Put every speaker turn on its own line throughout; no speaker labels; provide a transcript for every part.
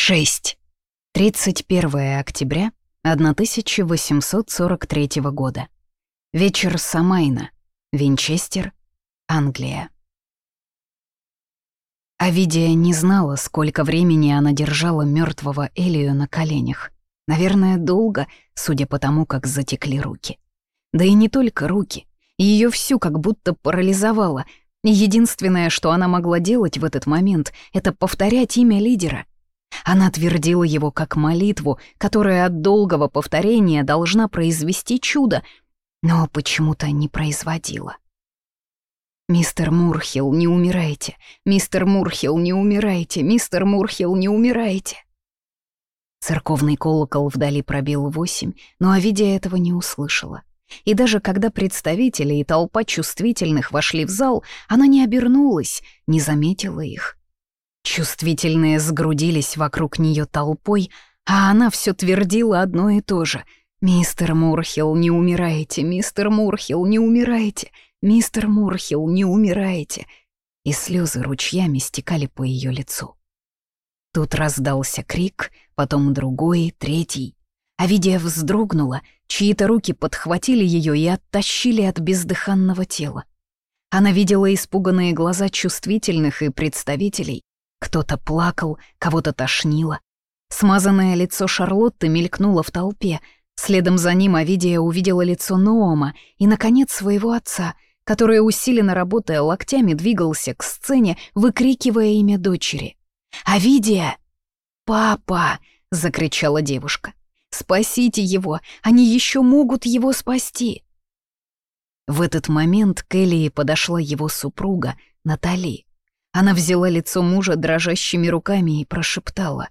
6. 31 октября 1843 года. Вечер Самайна. Винчестер, Англия. Авидия не знала, сколько времени она держала мертвого Элию на коленях. Наверное, долго, судя по тому, как затекли руки. Да и не только руки. Ее всю как будто парализовало. Единственное, что она могла делать в этот момент, это повторять имя лидера — она твердила его как молитву, которая от долгого повторения должна произвести чудо, но почему-то не производила. «Мистер Мурхилл, не умирайте! Мистер Мурхилл, не умирайте! Мистер Мурхилл, не умирайте!» Церковный колокол вдали пробил восемь, но Авидия этого не услышала. И даже когда представители и толпа чувствительных вошли в зал, она не обернулась, не заметила их. Чувствительные сгрудились вокруг нее толпой, а она все твердила одно и то же. «Мистер Мурхилл, не умирайте! Мистер Мурхилл, не умирайте! Мистер Мурхилл, не умирайте!» И слезы ручьями стекали по ее лицу. Тут раздался крик, потом другой, третий. Авидия вздрогнула, чьи-то руки подхватили ее и оттащили от бездыханного тела. Она видела испуганные глаза чувствительных и представителей, кто-то плакал, кого-то тошнило. Смазанное лицо Шарлотты мелькнуло в толпе. Следом за ним Авидия увидела лицо Ноома и, наконец, своего отца, который, усиленно работая локтями, двигался к сцене, выкрикивая имя дочери. «Авидия!» «Папа!» — закричала девушка. «Спасите его! Они еще могут его спасти!» В этот момент к Элии подошла его супруга, Натали. Она взяла лицо мужа дрожащими руками и прошептала.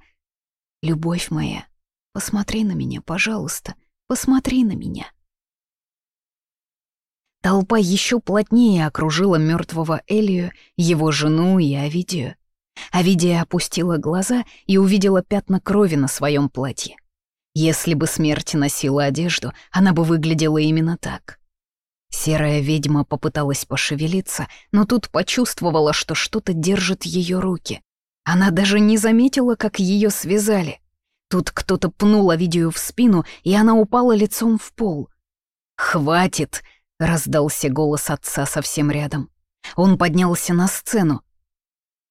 «Любовь моя, посмотри на меня, пожалуйста, посмотри на меня». Толпа еще плотнее окружила мертвого Элию, его жену и Авидию. Авидия опустила глаза и увидела пятна крови на своем платье. Если бы смерть носила одежду, она бы выглядела именно так. Серая ведьма попыталась пошевелиться, но тут почувствовала, что что-то держит ее руки. Она даже не заметила, как ее связали. Тут кто-то пнул Овидию в спину, и она упала лицом в пол. «Хватит!» — раздался голос отца совсем рядом. Он поднялся на сцену.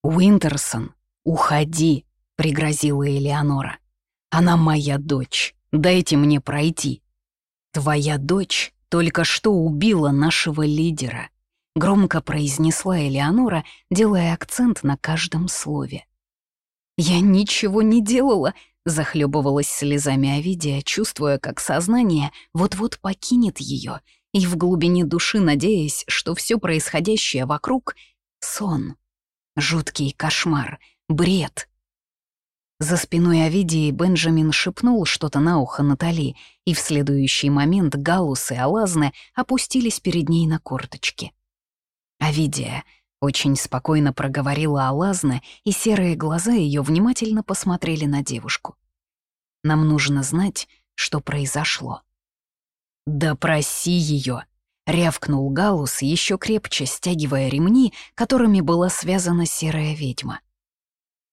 «Уинтерсон, уходи!» — пригрозила Элеонора. «Она моя дочь. Дайте мне пройти». «Твоя дочь только что убила нашего лидера», — громко произнесла Элеонора, делая акцент на каждом слове. «Я ничего не делала», — захлебывалась слезами Овидия, чувствуя, как сознание вот-вот покинет ее, и в глубине души надеясь, что все происходящее вокруг — сон, жуткий кошмар, бред — за спиной Овидии Бенджамин шепнул что-то на ухо Натали, и в следующий момент Галус и Алазны опустились перед ней на корточки. Овидия очень спокойно проговорила Алазна, и серые глаза ее внимательно посмотрели на девушку. «Нам нужно знать, что произошло». «Допроси ее!» — рявкнул Галус, еще крепче стягивая ремни, которыми была связана серая ведьма.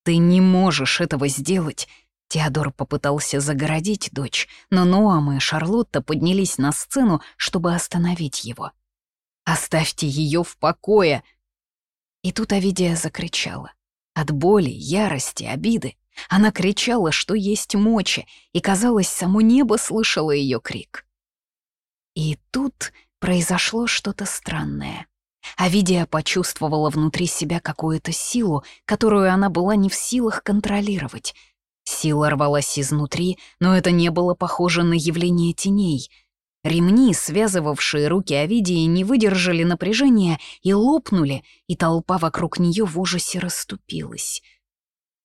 «Ты не можешь этого сделать!» Теодор попытался загородить дочь, но Ноам и Шарлотта поднялись на сцену, чтобы остановить его. «Оставьте ее в покое!» И тут Авидия закричала. От боли, ярости, обиды. Она кричала, что есть мочи, и, казалось, само небо слышало ее крик. И тут произошло что-то странное. Авидия почувствовала внутри себя какую-то силу, которую она была не в силах контролировать. Сила рвалась изнутри, но это не было похоже на явление теней. Ремни, связывавшие руки Авидии, не выдержали напряжения и лопнули, и толпа вокруг нее в ужасе расступилась.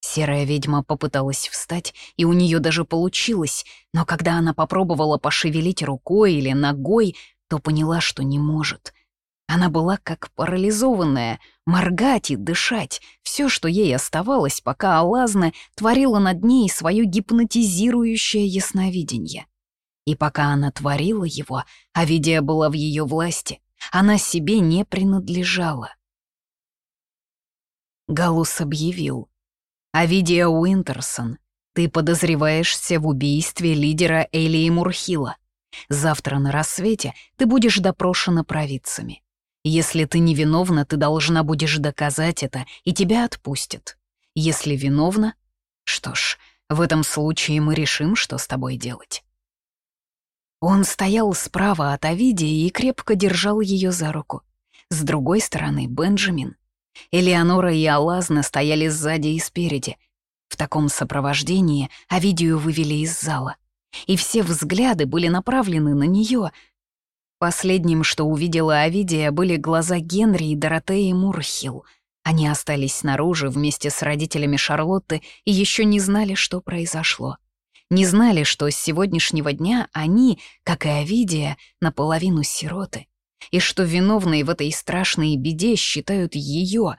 Серая ведьма попыталась встать, и у нее даже получилось, но когда она попробовала пошевелить рукой или ногой, то поняла, что не может — она была как парализованная, моргать и дышать — все, что ей оставалось, пока Алазна творила над ней свое гипнотизирующее ясновидение. И пока она творила его, Авидия была в ее власти, она себе не принадлежала. Галус объявил. Авидия Уинтерсон, Ты подозреваешься в убийстве лидера Элии Мурхила. Завтра на рассвете ты будешь допрошена провидцами. Если ты невиновна, ты должна будешь доказать это, и тебя отпустят. Если виновна, что ж, в этом случае мы решим, что с тобой делать. Он стоял справа от Овидии и крепко держал ее за руку. С другой стороны — Бенджамин. Элеонора и Алазна стояли сзади и спереди. В таком сопровождении Овидию вывели из зала. И все взгляды были направлены на нее. Последним, что увидела Овидия, были глаза Генри и Доротеи Мурхилл. Они остались снаружи вместе с родителями Шарлотты и еще не знали, что произошло не знали, что с сегодняшнего дня они, как и Овидия, наполовину сироты, и что виновной в этой страшной беде считают ее.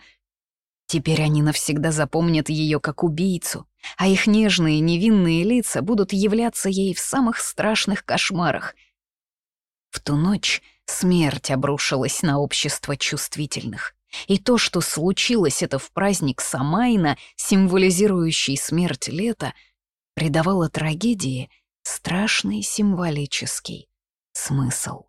Теперь они навсегда запомнят ее как убийцу, а их нежные невинные лица будут являться ей в самых страшных кошмарах. В ту ночь смерть обрушилась на общество чувствительных. И то, что случилось это в праздник Самайна, символизирующий смерть лета — придавала трагедии страшный символический смысл.